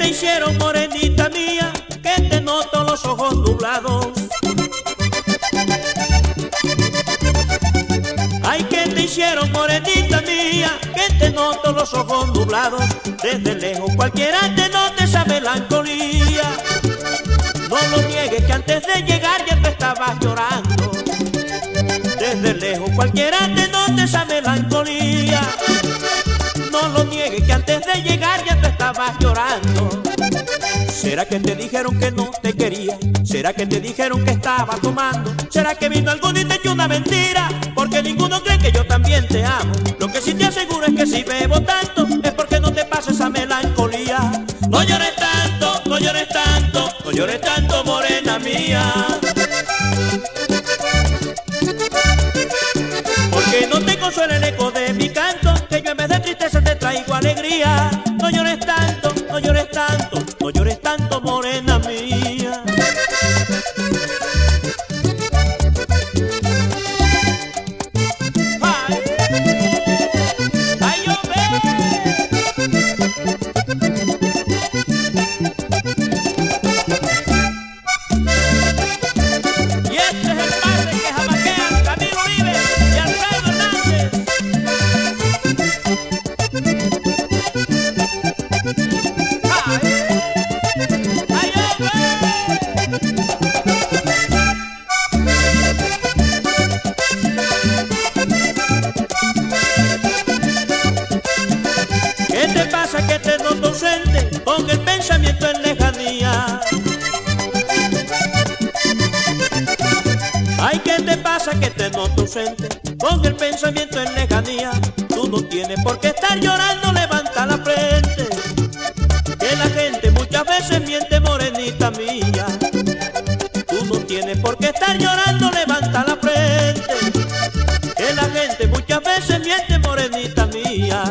te hicieron morenita mía, que te noto los ojos nublados. Ay, que te hicieron morenita mía, que te noto los ojos nublados. Desde lejos cualquiera te nota esa melancolía. No lo niegues que antes de llegar ya te estabas llorando. Desde lejos cualquiera te nota esa melancolía. Llorando. ¿Será que te dijeron que no te quería? ¿Será que te dijeron que estaba tomando? ¿Será que vino algún y te echó una mentira? Porque ninguno cree que yo también te amo. Lo que sí te aseguro es que si bebo tanto es porque no te pasa esa melancolía. No llores tanto, no llores tanto, no llores tanto, morena mía. Porque no te consuela el eco de noto ausente con el pensamiento en lejanía? Tú no tienes por qué estar llorando, levanta la frente. Que la gente muchas veces miente, morenita mía. Tú no tienes por qué estar llorando, levanta la frente. Que la gente muchas veces miente, morenita mía.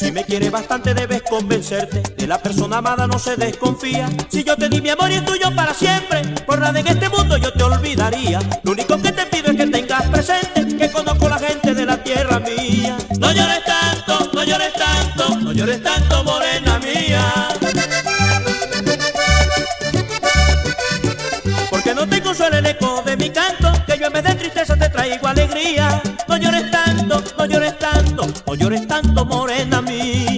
Si me quieres bastante debes convencerte De la persona amada no se desconfía Si yo te di mi amor y es tuyo para siempre Por nada en este mundo yo te olvidaría Lo único que te que tengas presente Que conozco la gente de la tierra mía. No llores tanto, no llores tanto No llores tanto, morena mía. Porque no te consuela el eco de mi canto Que yo en vez de tristeza te traigo alegría. No llores tanto, no llores tanto No llores tanto, morena mía